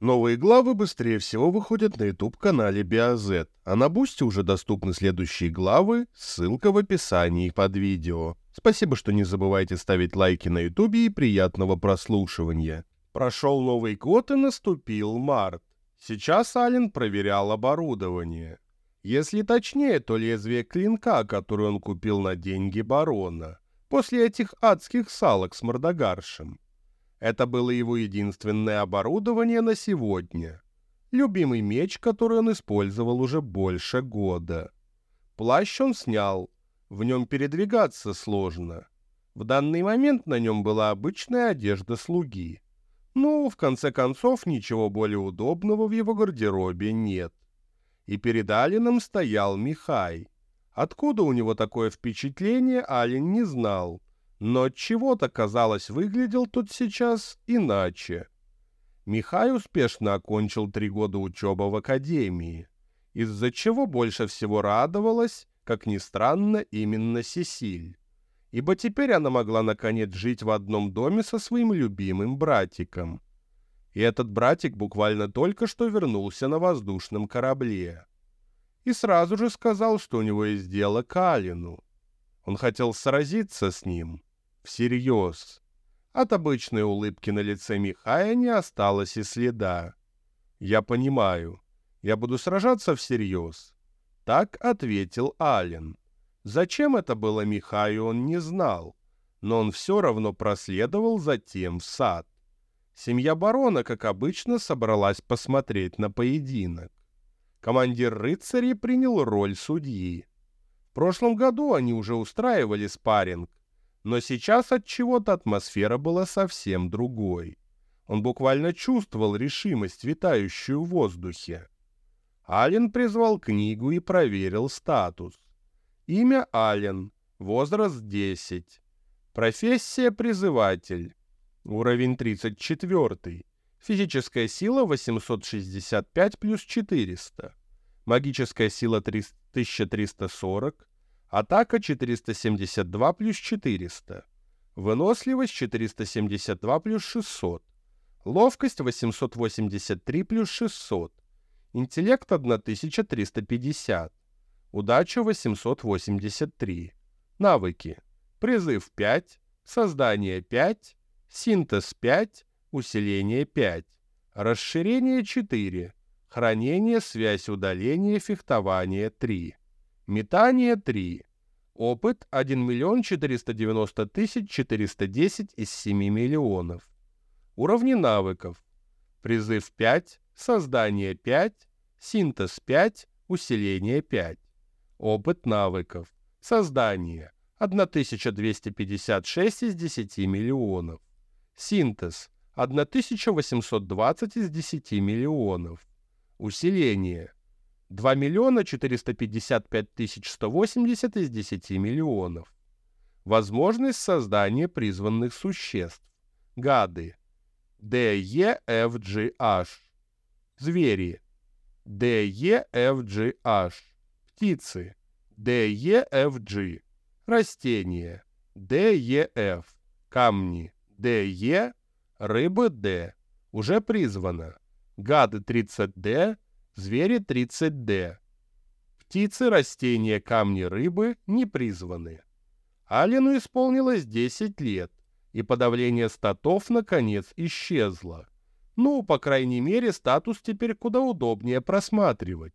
Новые главы быстрее всего выходят на YouTube-канале BioZ, а на Бусте уже доступны следующие главы, ссылка в описании под видео. Спасибо, что не забывайте ставить лайки на YouTube и приятного прослушивания. Прошел Новый год и наступил март. Сейчас Ален проверял оборудование. Если точнее, то лезвие клинка, которое он купил на деньги барона, после этих адских салок с мордогаршем. Это было его единственное оборудование на сегодня. Любимый меч, который он использовал уже больше года. Плащ он снял. В нем передвигаться сложно. В данный момент на нем была обычная одежда слуги. Ну, в конце концов, ничего более удобного в его гардеробе нет. И перед Алином стоял Михай. Откуда у него такое впечатление, Алин не знал но чего-то, казалось, выглядел тут сейчас иначе. Михай успешно окончил три года учебы в академии, из-за чего больше всего радовалась, как ни странно, именно Сесиль. Ибо теперь она могла наконец жить в одном доме со своим любимым братиком. И этот братик буквально только что вернулся на воздушном корабле. И сразу же сказал, что у него есть дело к Алину. Он хотел сразиться с ним — всерьез. От обычной улыбки на лице Михая не осталось и следа. «Я понимаю. Я буду сражаться всерьез». Так ответил Ален. Зачем это было Михаю, он не знал, но он все равно проследовал затем в сад. Семья барона, как обычно, собралась посмотреть на поединок. Командир рыцарей принял роль судьи. В прошлом году они уже устраивали спарринг, но сейчас от чего-то атмосфера была совсем другой. Он буквально чувствовал решимость, витающую в воздухе. Ален призвал книгу и проверил статус. Имя Ален, возраст 10. Профессия призыватель. Уровень 34. Физическая сила 865 плюс 400. Магическая сила 1340. Атака 472 плюс 400. Выносливость 472 плюс 600. Ловкость 883 плюс 600. Интеллект 1350. Удача 883. Навыки. Призыв 5. Создание 5. Синтез 5. Усиление 5. Расширение 4. Хранение, связь, удаление, фехтование 3. Метание 3. Опыт 1 миллион 490 тысяч 410 из 7 миллионов. Уровни навыков. Призыв 5, создание 5, синтез 5, усиление 5. Опыт навыков. Создание 1256 из 10 миллионов. Синтез 1820 из 10 миллионов. Усиление 2 миллиона 455 тысяч 180 из 10 миллионов. Возможность создания призванных существ. Гады. DEFGH. Звери. DEFGH. Птицы. DEFG. Растения. DEF. Камни. DE. Рыбы D. Уже призвано. Гады 30D звери 30D. Птицы, растения, камни, рыбы не призваны. Алину исполнилось 10 лет, и подавление статов наконец исчезло. Ну, по крайней мере, статус теперь куда удобнее просматривать.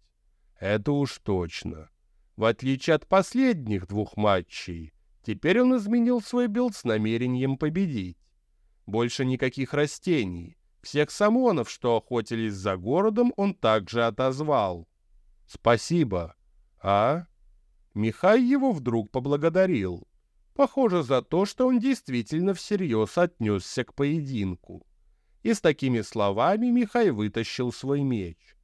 Это уж точно. В отличие от последних двух матчей, теперь он изменил свой билд с намерением победить. Больше никаких растений, всех самонов, что охотились за городом, он также отозвал. «Спасибо. А?» Михай его вдруг поблагодарил. Похоже за то, что он действительно всерьез отнесся к поединку. И с такими словами Михай вытащил свой меч.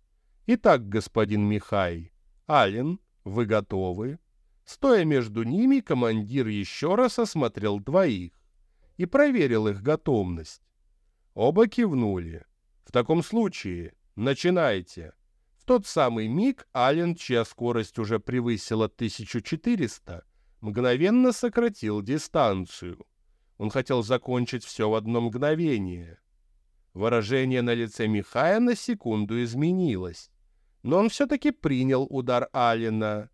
«Итак, господин Михай, Ален, вы готовы?» Стоя между ними, командир еще раз осмотрел двоих и проверил их готовность. Оба кивнули. В таком случае, начинайте. В тот самый миг Ален, чья скорость уже превысила 1400, мгновенно сократил дистанцию. Он хотел закончить все в одно мгновение. Выражение на лице Михая на секунду изменилось, но он все-таки принял удар Алина.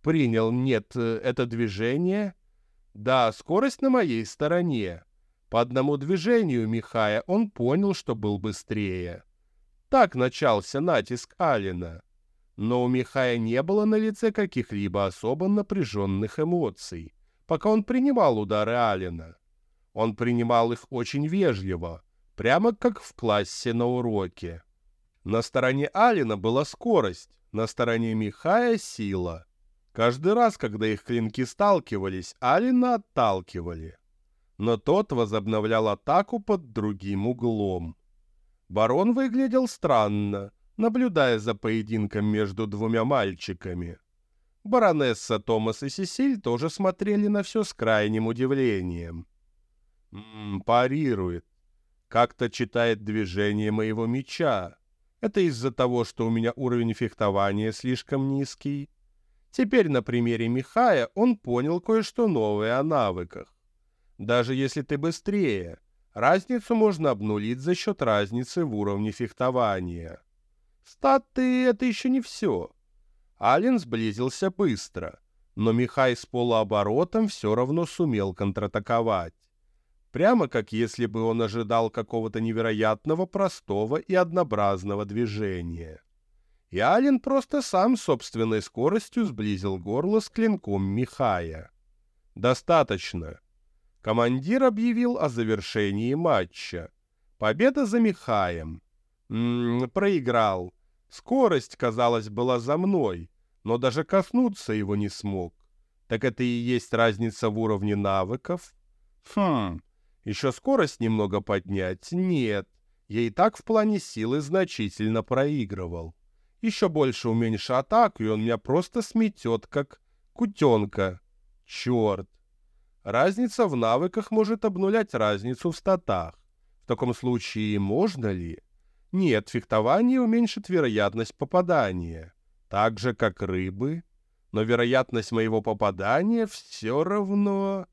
Принял, нет, это движение? Да, скорость на моей стороне. По одному движению Михая он понял, что был быстрее. Так начался натиск Алина. Но у Михая не было на лице каких-либо особо напряженных эмоций, пока он принимал удары Алина. Он принимал их очень вежливо, прямо как в классе на уроке. На стороне Алина была скорость, на стороне Михая — сила. Каждый раз, когда их клинки сталкивались, Алина отталкивали. Но тот возобновлял атаку под другим углом. Барон выглядел странно, наблюдая за поединком между двумя мальчиками. Баронесса Томас и Сесиль тоже смотрели на все с крайним удивлением. М -м, парирует. Как-то читает движение моего меча. Это из-за того, что у меня уровень фехтования слишком низкий. Теперь на примере Михая он понял кое-что новое о навыках. Даже если ты быстрее, разницу можно обнулить за счет разницы в уровне фехтования. Статы — это еще не все. Ален сблизился быстро, но Михай с полуоборотом все равно сумел контратаковать прямо как если бы он ожидал какого-то невероятного простого и однообразного движения. И Ален просто сам собственной скоростью сблизил горло с клинком Михая. «Достаточно». Командир объявил о завершении матча. Победа за Михаем. М -м, проиграл. Скорость, казалось, была за мной, но даже коснуться его не смог. Так это и есть разница в уровне навыков? Хм, еще скорость немного поднять? Нет. Я и так в плане силы значительно проигрывал. Еще больше уменьшу атаку, и он меня просто сметет, как кутенка. Черт. Разница в навыках может обнулять разницу в статах. В таком случае можно ли? Нет, фехтование уменьшит вероятность попадания. Так же, как рыбы. Но вероятность моего попадания все равно...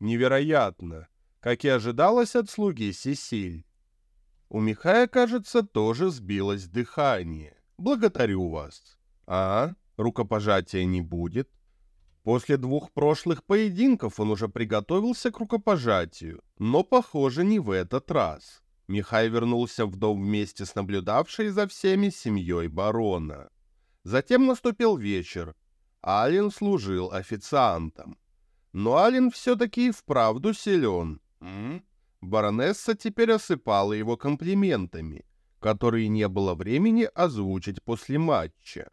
Невероятно как и ожидалось от слуги Сесиль. У Михая, кажется, тоже сбилось дыхание. Благодарю вас. А, рукопожатия не будет? После двух прошлых поединков он уже приготовился к рукопожатию, но, похоже, не в этот раз. Михай вернулся в дом вместе с наблюдавшей за всеми семьей барона. Затем наступил вечер. Ален служил официантом. Но Ален все-таки вправду силен? Баронесса теперь осыпала его комплиментами, которые не было времени озвучить после матча.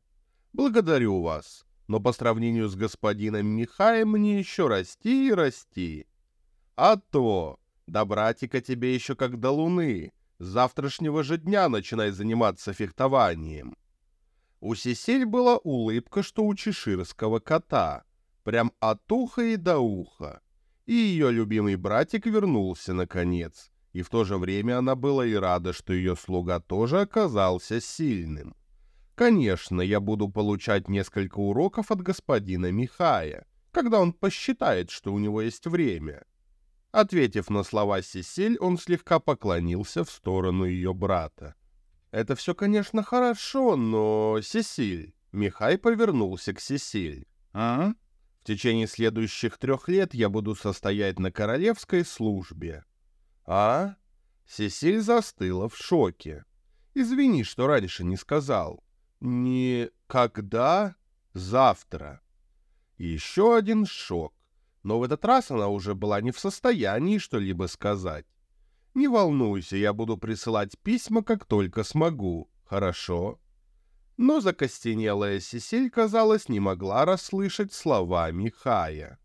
«Благодарю вас, но по сравнению с господином Михаем мне еще расти и расти. А то, до братика тебе еще как до луны, с завтрашнего же дня начинай заниматься фехтованием». У Сесель была улыбка, что у чеширского кота, прям от уха и до уха и ее любимый братик вернулся наконец, и в то же время она была и рада, что ее слуга тоже оказался сильным. Конечно, я буду получать несколько уроков от господина Михая, когда он посчитает, что у него есть время. Ответив на слова Сесиль, он слегка поклонился в сторону ее брата. «Это все, конечно, хорошо, но... Сесиль...» Михай повернулся к Сесиль. «А?» В течение следующих трех лет я буду состоять на королевской службе. А? Сесиль застыла в шоке. Извини, что раньше не сказал. Не когда? Завтра. еще один шок. Но в этот раз она уже была не в состоянии что-либо сказать. Не волнуйся, я буду присылать письма, как только смогу. Хорошо? но закостенелая Сесиль, казалось, не могла расслышать слова Михая.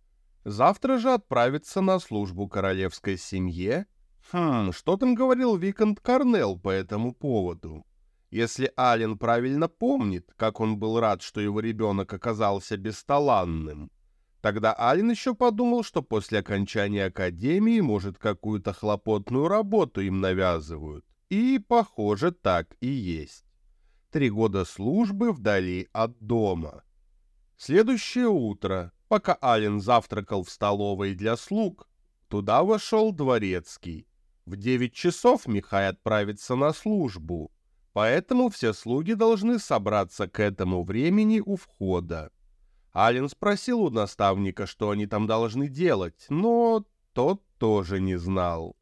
Завтра же отправиться на службу королевской семье? Хм, что там говорил Викант Корнелл по этому поводу? Если Ален правильно помнит, как он был рад, что его ребенок оказался бесталанным, тогда Ален еще подумал, что после окончания академии, может, какую-то хлопотную работу им навязывают. И, похоже, так и есть три года службы вдали от дома. Следующее утро, пока Ален завтракал в столовой для слуг, туда вошел дворецкий. В 9 часов Михай отправится на службу, поэтому все слуги должны собраться к этому времени у входа. Ален спросил у наставника, что они там должны делать, но тот тоже не знал.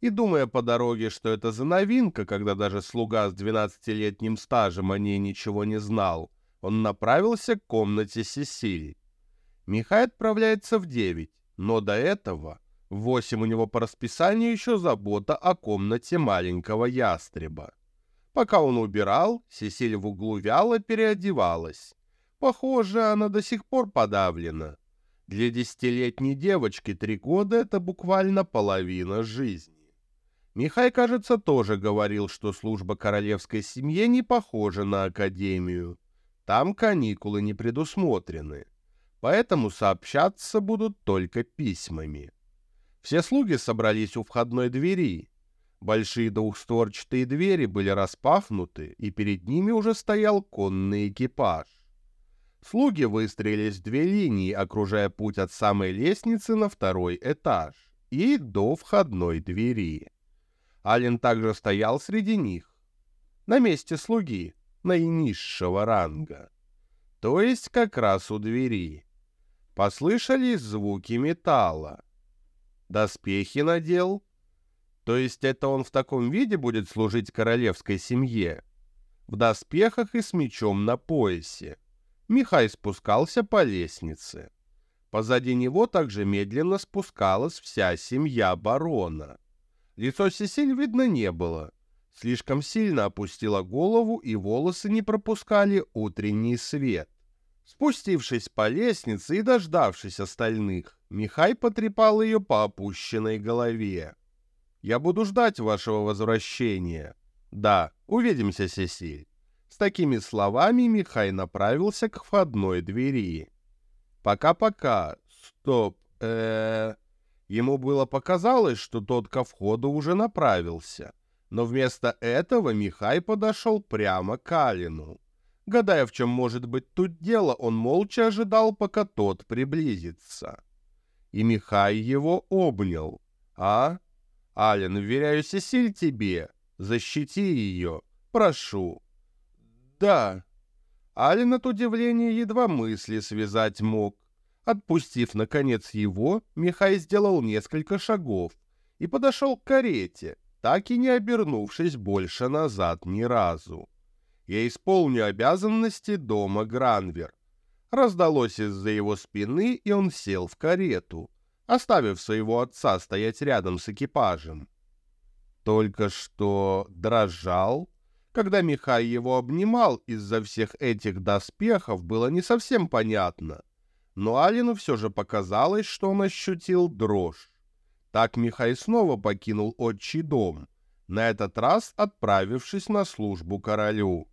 И думая по дороге, что это за новинка, когда даже слуга с 12-летним стажем о ней ничего не знал, он направился к комнате Сесиль. Михай отправляется в 9, но до этого в 8 у него по расписанию еще забота о комнате маленького ястреба. Пока он убирал, Сесиль в углу вяло переодевалась. Похоже, она до сих пор подавлена. Для десятилетней девочки три года — это буквально половина жизни. Михай, кажется, тоже говорил, что служба королевской семье не похожа на академию. Там каникулы не предусмотрены, поэтому сообщаться будут только письмами. Все слуги собрались у входной двери. Большие двухстворчатые двери были распахнуты, и перед ними уже стоял конный экипаж. Слуги выстроились в две линии, окружая путь от самой лестницы на второй этаж и до входной двери. Ален также стоял среди них, на месте слуги, наинизшего ранга, то есть как раз у двери. Послышались звуки металла. Доспехи надел, то есть это он в таком виде будет служить королевской семье, в доспехах и с мечом на поясе. Михай спускался по лестнице. Позади него также медленно спускалась вся семья барона. Лицо Сесиль видно не было. Слишком сильно опустила голову, и волосы не пропускали утренний свет. Спустившись по лестнице и дождавшись остальных, Михай потрепал ее по опущенной голове. «Я буду ждать вашего возвращения. Да, увидимся, Сесиль». С такими словами Михай направился к входной двери. «Пока-пока. Стоп. э Ему было показалось, что тот ко входу уже направился. Но вместо этого Михай подошел прямо к Алину. Гадая, в чем может быть тут дело, он молча ожидал, пока тот приблизится. И Михай его обнял. «А? Ален, вверяю Сесиль тебе. Защити ее. Прошу». «Да». Ален от удивления едва мысли связать мог. Отпустив, наконец, его, Михай сделал несколько шагов и подошел к карете, так и не обернувшись больше назад ни разу. «Я исполню обязанности дома Гранвер». Раздалось из-за его спины, и он сел в карету, оставив своего отца стоять рядом с экипажем. Только что дрожал, когда Михай его обнимал из-за всех этих доспехов, было не совсем понятно. Но Алину все же показалось, что он ощутил дрожь. Так Михай снова покинул отчий дом, на этот раз отправившись на службу королю.